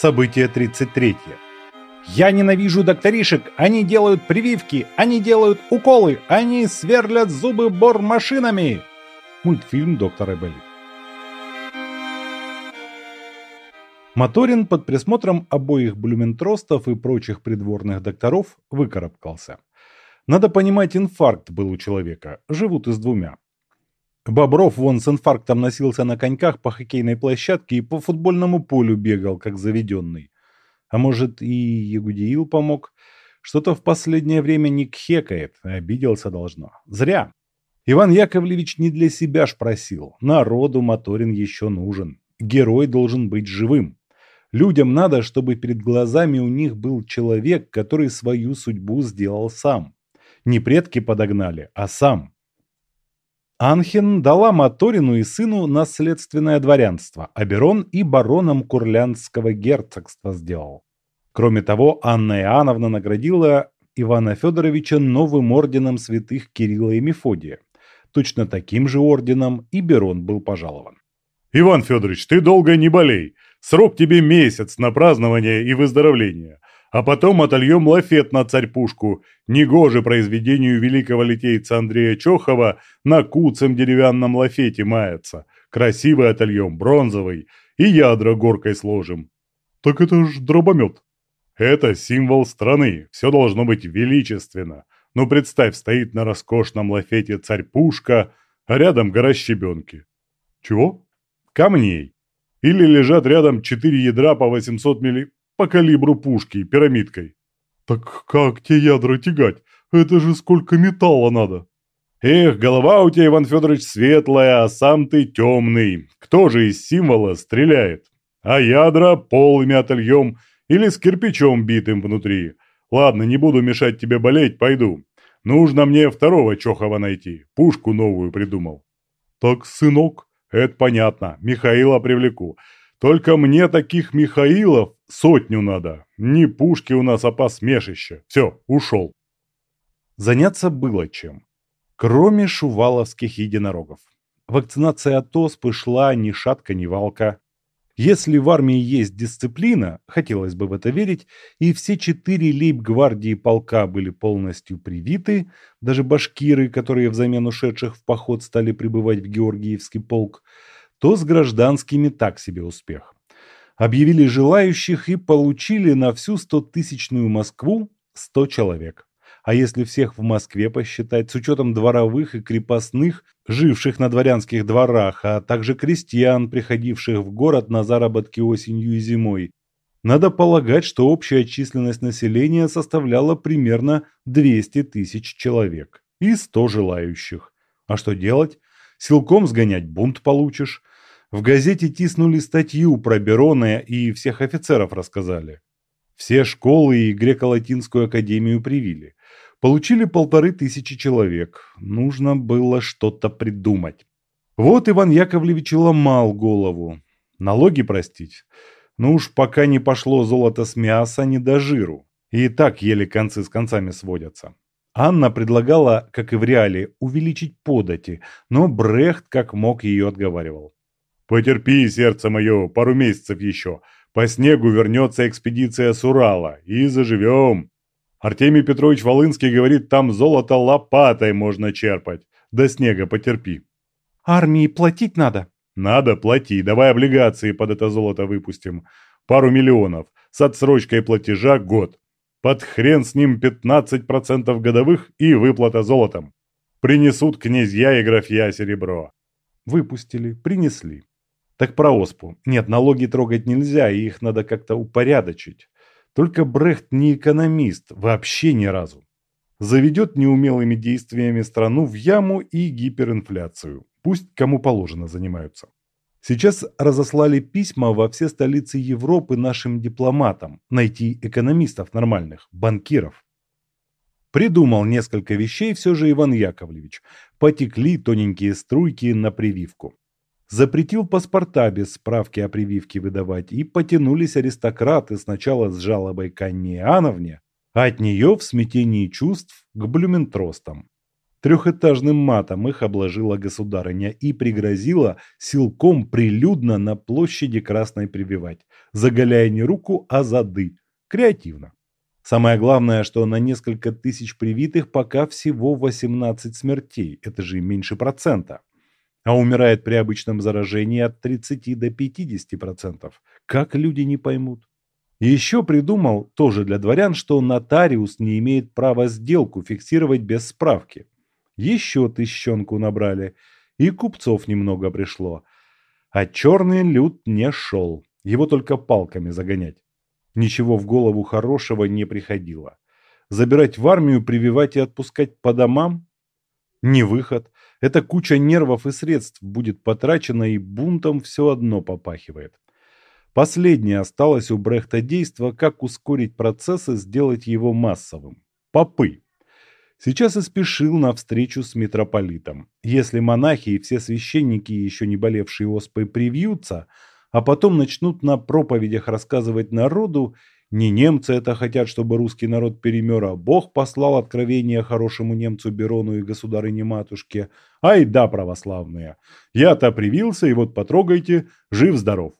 Событие 33. Я ненавижу докторишек, они делают прививки, они делают уколы, они сверлят зубы бормашинами. Мультфильм доктора Эболи. Моторин под присмотром обоих блюментростов и прочих придворных докторов выкарабкался. Надо понимать, инфаркт был у человека, живут и с двумя. Бобров вон с инфарктом носился на коньках по хоккейной площадке и по футбольному полю бегал, как заведенный. А может, и Ягудиил помог? Что-то в последнее время не кхекает, обиделся должно. Зря. Иван Яковлевич не для себя ж просил. Народу Моторин еще нужен. Герой должен быть живым. Людям надо, чтобы перед глазами у них был человек, который свою судьбу сделал сам. Не предки подогнали, а сам. Анхен дала Моторину и сыну наследственное дворянство, а Берон и бароном Курлянского герцогства сделал. Кроме того, Анна Иоанновна наградила Ивана Федоровича новым орденом святых Кирилла и Мефодия. Точно таким же орденом и Берон был пожалован. «Иван Федорович, ты долго не болей. Срок тебе месяц на празднование и выздоровление а потом отольем лафет на царь-пушку, негоже произведению великого литейца Андрея Чохова на куцем деревянном лафете мается. Красивый отольем, бронзовый, и ядра горкой сложим. Так это ж дробомет. Это символ страны, все должно быть величественно. Ну представь, стоит на роскошном лафете царь-пушка, а рядом гора щебенки. Чего? Камней. Или лежат рядом четыре ядра по 800 милли по калибру пушки пирамидкой. Так как те ядра тягать? Это же сколько металла надо. Эх, голова у тебя, Иван Федорович, светлая, а сам ты темный. Кто же из символа стреляет? А ядра полыми отольем или с кирпичом битым внутри. Ладно, не буду мешать тебе болеть, пойду. Нужно мне второго Чохова найти. Пушку новую придумал. Так, сынок, это понятно. Михаила привлеку. Только мне таких Михаилов сотню надо. Не пушки у нас, а посмешище. Все, ушел. Заняться было чем. Кроме шуваловских единорогов. Вакцинация от оспы шла ни шатка, ни валка. Если в армии есть дисциплина, хотелось бы в это верить, и все четыре лейб-гвардии полка были полностью привиты, даже башкиры, которые взамен ушедших в поход стали прибывать в Георгиевский полк, то с гражданскими так себе успех. Объявили желающих и получили на всю стотысячную Москву 100 человек. А если всех в Москве посчитать, с учетом дворовых и крепостных, живших на дворянских дворах, а также крестьян, приходивших в город на заработки осенью и зимой, надо полагать, что общая численность населения составляла примерно 200 тысяч человек и 100 желающих. А что делать? Силком сгонять бунт получишь, в газете тиснули статью про Берона и всех офицеров рассказали. Все школы и греко-латинскую академию привили. Получили полторы тысячи человек. Нужно было что-то придумать. Вот Иван Яковлевич ломал голову. Налоги простить? Ну уж пока не пошло золото с мяса, не до жиру. И так еле концы с концами сводятся. Анна предлагала, как и в реале, увеличить подати, но Брехт как мог ее отговаривал. Потерпи, сердце мое, пару месяцев еще. По снегу вернется экспедиция с Урала, и заживем. Артемий Петрович Волынский говорит, там золото лопатой можно черпать. До снега потерпи. Армии платить надо? Надо, плати. Давай облигации под это золото выпустим. Пару миллионов. С отсрочкой платежа год. Под хрен с ним 15% годовых и выплата золотом. Принесут князья и графья серебро. Выпустили, принесли. Так про оспу. Нет, налоги трогать нельзя, и их надо как-то упорядочить. Только Брехт не экономист, вообще ни разу. Заведет неумелыми действиями страну в яму и гиперинфляцию. Пусть кому положено занимаются. Сейчас разослали письма во все столицы Европы нашим дипломатам найти экономистов нормальных, банкиров. Придумал несколько вещей все же Иван Яковлевич. Потекли тоненькие струйки на прививку запретил паспорта без справки о прививке выдавать, и потянулись аристократы сначала с жалобой к Анне Иоанновне, а от нее в смятении чувств к блюментростам. Трехэтажным матом их обложила государыня и пригрозила силком прилюдно на площади Красной прививать, заголяя не руку, а зады. Креативно. Самое главное, что на несколько тысяч привитых пока всего 18 смертей, это же меньше процента. А умирает при обычном заражении от 30 до 50%. Как люди не поймут? еще придумал, тоже для дворян, что нотариус не имеет права сделку фиксировать без справки. Еще тыщенку набрали, и купцов немного пришло. А черный люд не шел, его только палками загонять. Ничего в голову хорошего не приходило. Забирать в армию, прививать и отпускать по домам? Не выход. Эта куча нервов и средств будет потрачена и бунтом все одно попахивает. Последнее осталось у Брехта действо, как ускорить процесс и сделать его массовым. Попы. Сейчас и спешил на встречу с митрополитом. Если монахи и все священники, еще не болевшие оспой, привьются, а потом начнут на проповедях рассказывать народу, не немцы это хотят, чтобы русский народ перемер, а Бог послал откровение хорошему немцу Берону и государыне-матушке. Ай да, православные! Я-то привился, и вот потрогайте, жив-здоров.